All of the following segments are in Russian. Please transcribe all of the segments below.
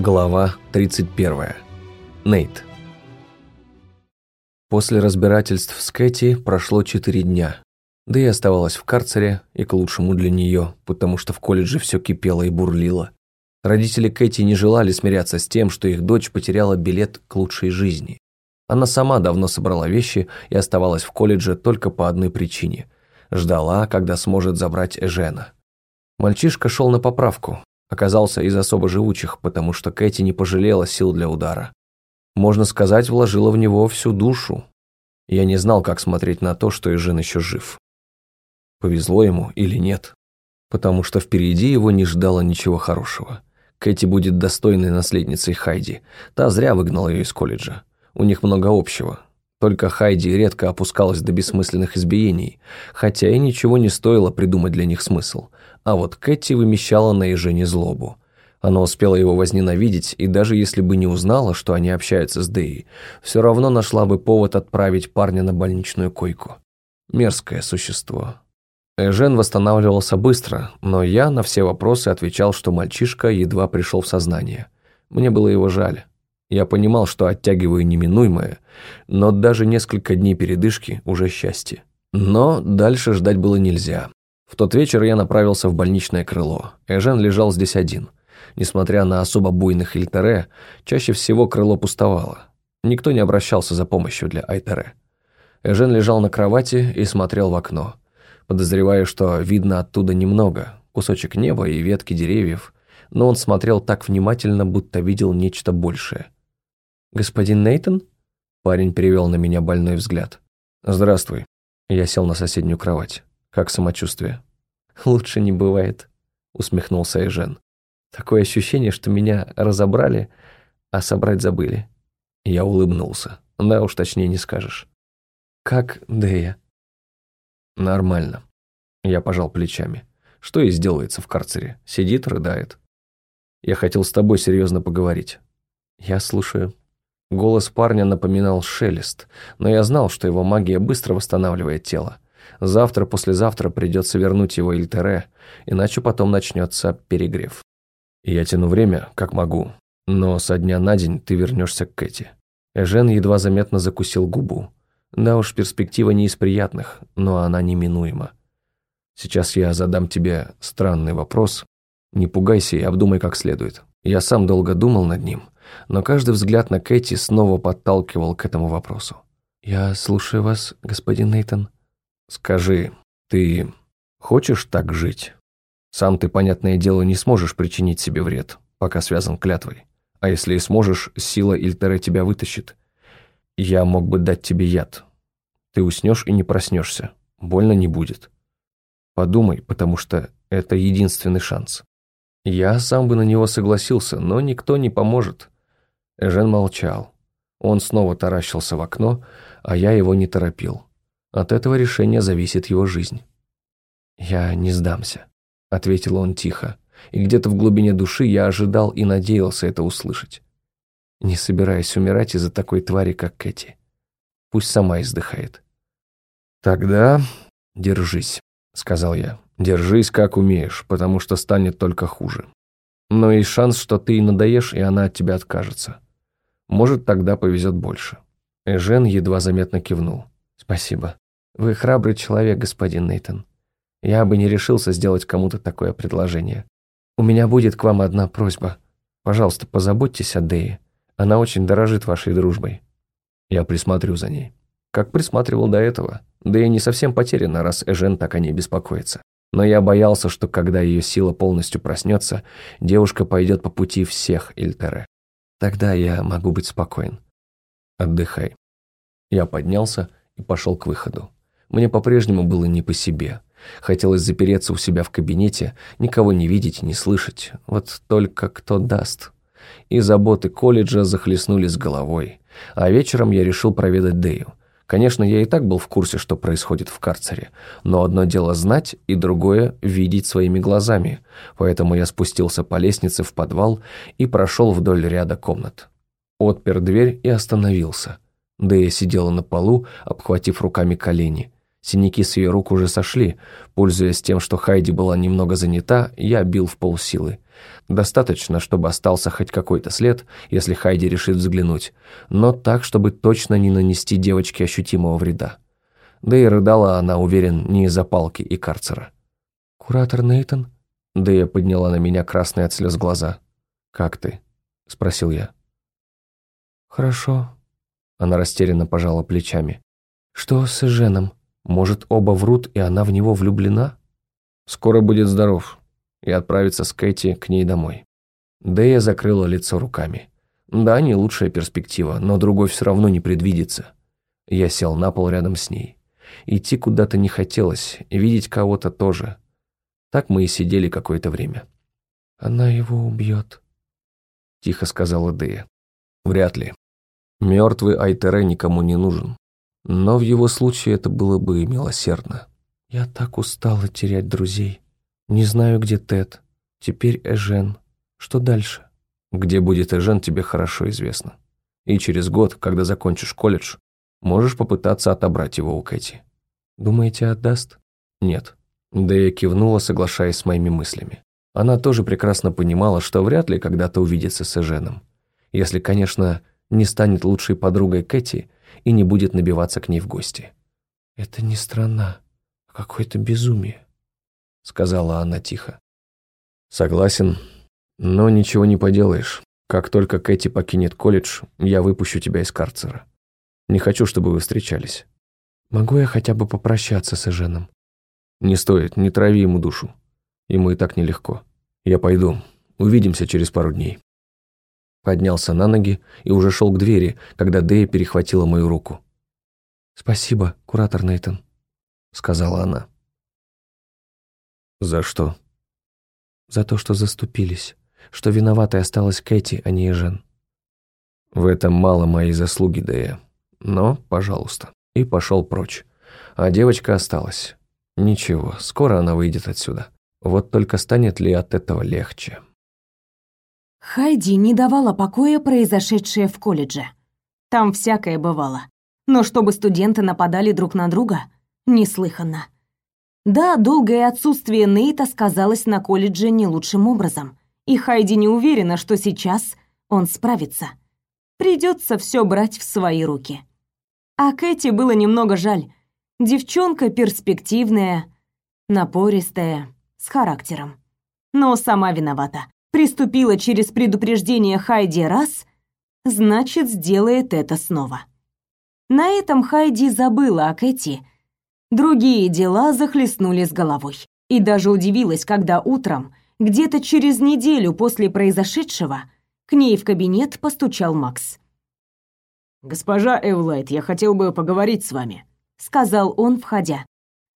Глава 31. Нейт. После разбирательств с Кэти прошло четыре дня. Да и оставалась в карцере, и к лучшему для нее, потому что в колледже все кипело и бурлило. Родители Кэти не желали смиряться с тем, что их дочь потеряла билет к лучшей жизни. Она сама давно собрала вещи и оставалась в колледже только по одной причине. Ждала, когда сможет забрать Эжена. Мальчишка шел на поправку, оказался из особо живучих, потому что Кэти не пожалела сил для удара. Можно сказать, вложила в него всю душу. Я не знал, как смотреть на то, что Эжен еще жив. Повезло ему или нет. Потому что впереди его не ждало ничего хорошего. Кэти будет достойной наследницей Хайди. Та зря выгнала ее из колледжа. У них много общего. Только Хайди редко опускалась до бессмысленных избиений, хотя и ничего не стоило придумать для них смысл – а вот Кэти вымещала на Ежене злобу. Она успела его возненавидеть, и даже если бы не узнала, что они общаются с Дэей, все равно нашла бы повод отправить парня на больничную койку. Мерзкое существо. Эжен восстанавливался быстро, но я на все вопросы отвечал, что мальчишка едва пришел в сознание. Мне было его жаль. Я понимал, что оттягиваю неминуемое, но даже несколько дней передышки уже счастье. Но дальше ждать было нельзя. В тот вечер я направился в больничное крыло. Эжен лежал здесь один. Несмотря на особо буйных Ильтере, чаще всего крыло пустовало. Никто не обращался за помощью для Айтере. Эжен лежал на кровати и смотрел в окно. Подозревая, что видно оттуда немного, кусочек неба и ветки деревьев, но он смотрел так внимательно, будто видел нечто большее. «Господин Нейтон?» Парень перевел на меня больной взгляд. «Здравствуй». Я сел на соседнюю кровать. Как самочувствие?» «Лучше не бывает», — усмехнулся Эжен. «Такое ощущение, что меня разобрали, а собрать забыли». Я улыбнулся. Да уж точнее не скажешь. «Как Дея?» «Нормально». Я пожал плечами. «Что и сделается в карцере? Сидит, рыдает». «Я хотел с тобой серьезно поговорить». «Я слушаю». Голос парня напоминал шелест, но я знал, что его магия быстро восстанавливает тело. Завтра-послезавтра придется вернуть его Ильтере, иначе потом начнется перегрев. Я тяну время, как могу, но со дня на день ты вернешься к Кэти. Эжен едва заметно закусил губу. Да уж, перспектива не из приятных, но она неминуема. Сейчас я задам тебе странный вопрос. Не пугайся и обдумай как следует. Я сам долго думал над ним, но каждый взгляд на Кэти снова подталкивал к этому вопросу. «Я слушаю вас, господин Нейтон», Скажи, ты хочешь так жить? Сам ты, понятное дело, не сможешь причинить себе вред, пока связан клятвой. А если и сможешь, сила Ильтера тебя вытащит. Я мог бы дать тебе яд. Ты уснешь и не проснешься. Больно не будет. Подумай, потому что это единственный шанс. Я сам бы на него согласился, но никто не поможет. Эжен молчал. Он снова таращился в окно, а я его не торопил. От этого решения зависит его жизнь. «Я не сдамся», — ответил он тихо, и где-то в глубине души я ожидал и надеялся это услышать. Не собираясь умирать из-за такой твари, как Кэти. Пусть сама издыхает. «Тогда держись», — сказал я. «Держись, как умеешь, потому что станет только хуже. Но есть шанс, что ты и надоешь, и она от тебя откажется. Может, тогда повезет больше». Эжен едва заметно кивнул. «Спасибо. Вы храбрый человек, господин Нейтон. Я бы не решился сделать кому-то такое предложение. У меня будет к вам одна просьба. Пожалуйста, позаботьтесь о Дее. Она очень дорожит вашей дружбой. Я присмотрю за ней. Как присматривал до этого. Дея не совсем потеряна, раз Эжен так о ней беспокоится. Но я боялся, что когда ее сила полностью проснется, девушка пойдет по пути всех Ильтере. Тогда я могу быть спокоен. Отдыхай. Я поднялся и пошел к выходу. Мне по-прежнему было не по себе. Хотелось запереться у себя в кабинете, никого не видеть, не слышать. Вот только кто даст. И заботы колледжа захлестнули с головой. А вечером я решил проведать Дэю. Конечно, я и так был в курсе, что происходит в карцере, но одно дело знать, и другое — видеть своими глазами, поэтому я спустился по лестнице в подвал и прошел вдоль ряда комнат. Отпер дверь и остановился — Дэя сидела на полу, обхватив руками колени. Синяки с ее рук уже сошли. Пользуясь тем, что Хайди была немного занята, я бил в полсилы. Достаточно, чтобы остался хоть какой-то след, если Хайди решит взглянуть, но так, чтобы точно не нанести девочке ощутимого вреда. Да и рыдала она, уверен, не из-за палки и карцера. «Куратор Нейтон?» Дэя подняла на меня красные от слез глаза. «Как ты?» – спросил я. «Хорошо». Она растерянно пожала плечами. «Что с Эженом? Может, оба врут, и она в него влюблена?» «Скоро будет здоров и отправится с Кэти к ней домой». Дэя закрыла лицо руками. «Да, не лучшая перспектива, но другой все равно не предвидится». Я сел на пол рядом с ней. Идти куда-то не хотелось, видеть кого-то тоже. Так мы и сидели какое-то время. «Она его убьет», — тихо сказала Дэя. «Вряд ли. Мертвый Айтере никому не нужен. Но в его случае это было бы милосердно». «Я так устала терять друзей. Не знаю, где Тед. Теперь Эжен. Что дальше?» «Где будет Эжен, тебе хорошо известно. И через год, когда закончишь колледж, можешь попытаться отобрать его у Кэти». «Думаете, отдаст?» «Нет». Дэя кивнула, соглашаясь с моими мыслями. Она тоже прекрасно понимала, что вряд ли когда-то увидится с Эженом. Если, конечно, не станет лучшей подругой Кэти и не будет набиваться к ней в гости. «Это не страна, а какое-то безумие», — сказала она тихо. «Согласен, но ничего не поделаешь. Как только Кэти покинет колледж, я выпущу тебя из карцера. Не хочу, чтобы вы встречались». «Могу я хотя бы попрощаться с Эженом?» «Не стоит, не трави ему душу. Ему и так нелегко. Я пойду. Увидимся через пару дней». Поднялся на ноги и уже шел к двери, когда Дэя перехватила мою руку. «Спасибо, куратор Нейтон», — сказала она. «За что?» «За то, что заступились, что виноватой осталась Кэти, а не Эжен». «В этом мало моей заслуги, Дэя. Но, пожалуйста». И пошел прочь. А девочка осталась. Ничего, скоро она выйдет отсюда. Вот только станет ли от этого легче? Хайди не давала покоя произошедшее в колледже. Там всякое бывало. Но чтобы студенты нападали друг на друга, неслыханно. Да, долгое отсутствие Нейта сказалось на колледже не лучшим образом. И Хайди не уверена, что сейчас он справится. Придется все брать в свои руки. А Кэти было немного жаль. Девчонка перспективная, напористая, с характером. Но сама виновата. Приступила через предупреждение Хайди раз, значит, сделает это снова. На этом Хайди забыла о Кэти. Другие дела захлестнули с головой. И даже удивилась, когда утром, где-то через неделю после произошедшего, к ней в кабинет постучал Макс. «Госпожа Эвлайт, я хотел бы поговорить с вами», — сказал он, входя.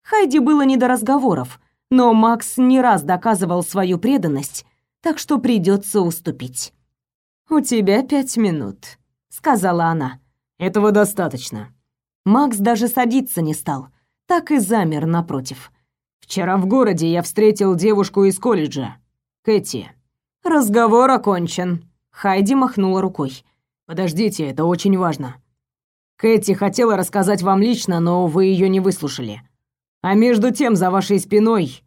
Хайди было не до разговоров, но Макс не раз доказывал свою преданность, так что придется уступить. «У тебя пять минут», — сказала она. «Этого достаточно». Макс даже садиться не стал, так и замер напротив. «Вчера в городе я встретил девушку из колледжа, Кэти». «Разговор окончен», — Хайди махнула рукой. Подождите, это очень важно. Кэти хотела рассказать вам лично, но вы ее не выслушали. А между тем за вашей спиной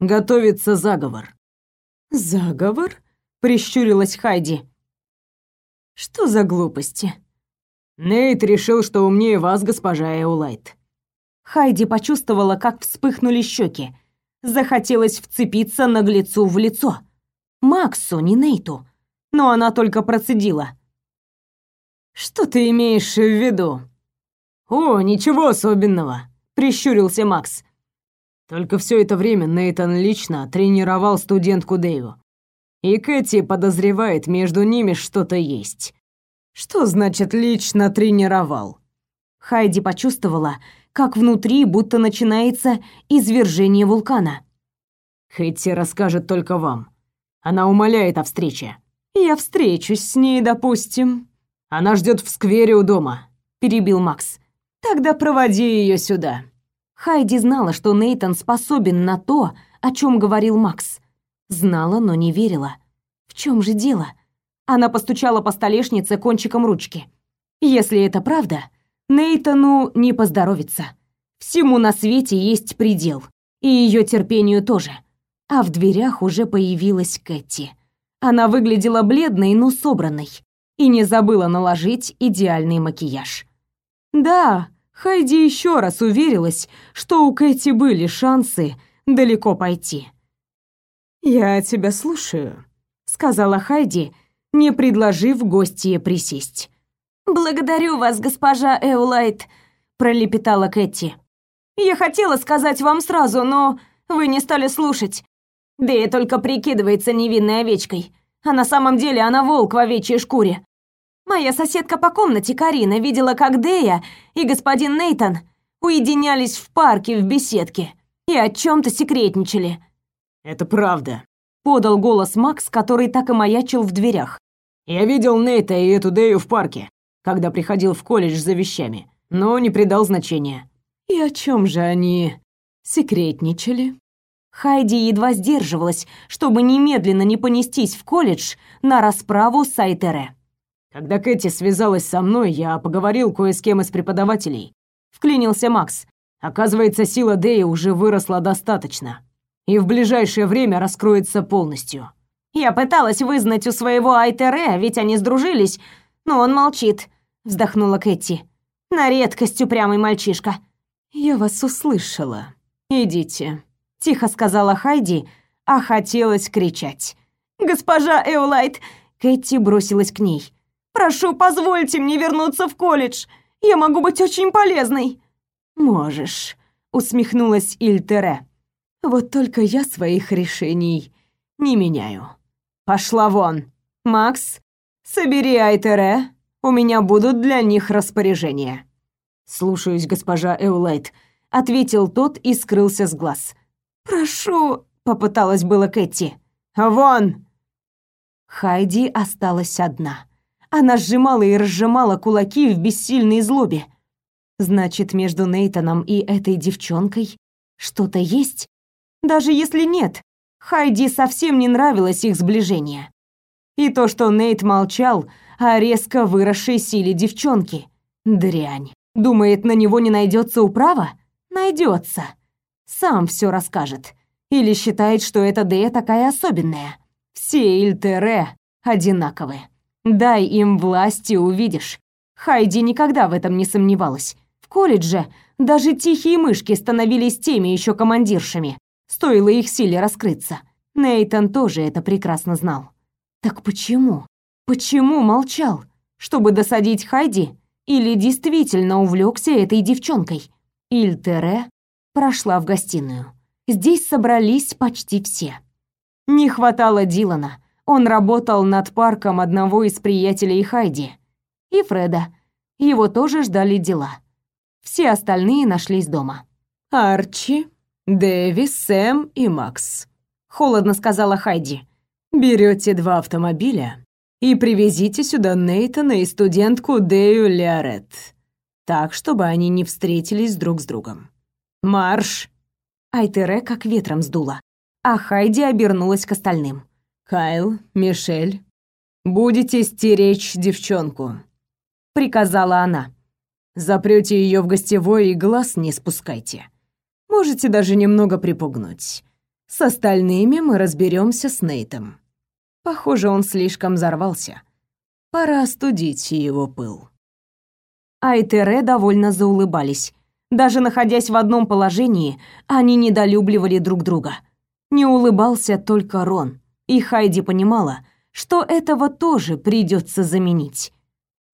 готовится заговор. Заговор? прищурилась Хайди. Что за глупости? Нейт решил, что умнее вас, госпожа Эулайт. Хайди почувствовала, как вспыхнули щеки. Захотелось вцепиться наглецу в лицо. Максу, не Нейту. Но она только процедила. Что ты имеешь в виду? О, ничего особенного, прищурился Макс. Только все это время Нейтан лично тренировал студентку Дэйву. И Кэти подозревает, между ними что-то есть. Что значит лично тренировал? Хайди почувствовала, как внутри будто начинается извержение вулкана. Кэти расскажет только вам. Она умоляет о встрече. Я встречусь с ней, допустим, она ждет в сквере у дома», — перебил Макс. «Тогда проводи ее сюда». Хайди знала, что Нейтон способен на то, о чем говорил Макс. Знала, но не верила. В чем же дело? Она постучала по столешнице кончиком ручки. Если это правда, Нейтону не поздоровится. Всему на свете есть предел, и ее терпению тоже. А в дверях уже появилась Кэти. Она выглядела бледной, но собранной, и не забыла наложить идеальный макияж. Да, Хайди еще раз уверилась, что у Кэти были шансы далеко пойти. «Я тебя слушаю», — сказала Хайди, не предложив гостье присесть. «Благодарю вас, госпожа Эулайт», — пролепетала Кэти. «Я хотела сказать вам сразу, но вы не стали слушать. Да и только прикидывается невинной овечкой, а на самом деле она волк в овечьей шкуре. Моя соседка по комнате, Карина, видела, как Дея и господин Нейтон уединялись в парке в беседке и о чем то секретничали. «Это правда», — подал голос Макс, который так и маячил в дверях. «Я видел Нейта и эту Дею в парке, когда приходил в колледж за вещами, но не придал значения». «И о чем же они секретничали?» Хайди едва сдерживалась, чтобы немедленно не понестись в колледж на расправу с Айтере. Когда Кэти связалась со мной, я поговорил кое с кем из преподавателей. Вклинился Макс. Оказывается, сила Дэи уже выросла достаточно. И в ближайшее время раскроется полностью. Я пыталась вызнать у своего Айтере, ведь они сдружились, но он молчит, вздохнула Кэти. На редкость упрямый мальчишка. Я вас услышала. Идите, тихо сказала Хайди, а хотелось кричать. Госпожа Эолайт, Кэти бросилась к ней. Прошу, позвольте мне вернуться в колледж. Я могу быть очень полезной. Можешь, усмехнулась Ильтере. Вот только я своих решений не меняю. Пошла вон. Макс, собери Айтере. У меня будут для них распоряжения. Слушаюсь, госпожа Эулайт, ответил тот и скрылся с глаз. Прошу, попыталась было Кэти. Вон. Хайди осталась одна. Она сжимала и разжимала кулаки в бессильной злобе. Значит, между Нейтаном и этой девчонкой что-то есть? Даже если нет, Хайди совсем не нравилось их сближение. И то, что Нейт молчал о резко выросшей силе девчонки. Дрянь. Думает, на него не найдется управа? Найдется. Сам все расскажет. Или считает, что эта Дея такая особенная. Все Ильтере одинаковые. Дай им власть и увидишь. Хайди никогда в этом не сомневалась. В колледже даже тихие мышки становились теми еще командиршами. Стоило их силе раскрыться. Нейтон тоже это прекрасно знал. Так почему? Почему молчал? Чтобы досадить Хайди? Или действительно увлекся этой девчонкой? Ильтере прошла в гостиную. Здесь собрались почти все. Не хватало Дилана. Он работал над парком одного из приятелей Хайди. И Фреда. Его тоже ждали дела. Все остальные нашлись дома. «Арчи, Дэви, Сэм и Макс», — холодно сказала Хайди. «Берете два автомобиля и привезите сюда Нейтана и студентку Дэю Леорет, так, чтобы они не встретились друг с другом. Марш!» Айтере как ветром сдуло, а Хайди обернулась к остальным. Кайл, Мишель, будете стеречь девчонку, приказала она. Запрете ее в гостевой и глаз не спускайте. Можете даже немного припугнуть. С остальными мы разберемся с Нейтом. Похоже, он слишком взорвался. Пора остудить его пыл. Айтере довольно заулыбались. Даже находясь в одном положении, они недолюбливали друг друга. Не улыбался только Рон и Хайди понимала, что этого тоже придется заменить.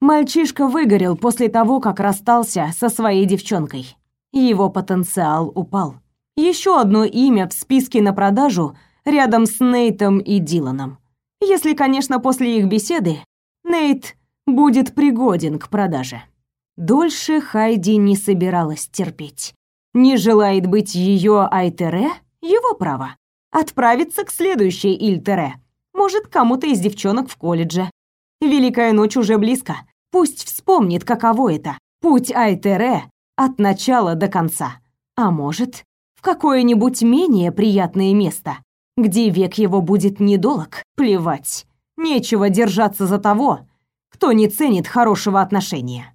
Мальчишка выгорел после того, как расстался со своей девчонкой. Его потенциал упал. Еще одно имя в списке на продажу рядом с Нейтом и Диланом. Если, конечно, после их беседы Нейт будет пригоден к продаже. Дольше Хайди не собиралась терпеть. Не желает быть ее Айтере – его право отправиться к следующей Ильтере. Может, кому-то из девчонок в колледже. Великая ночь уже близко. Пусть вспомнит, каково это. Путь Айтере от начала до конца. А может, в какое-нибудь менее приятное место, где век его будет недолг. Плевать. Нечего держаться за того, кто не ценит хорошего отношения.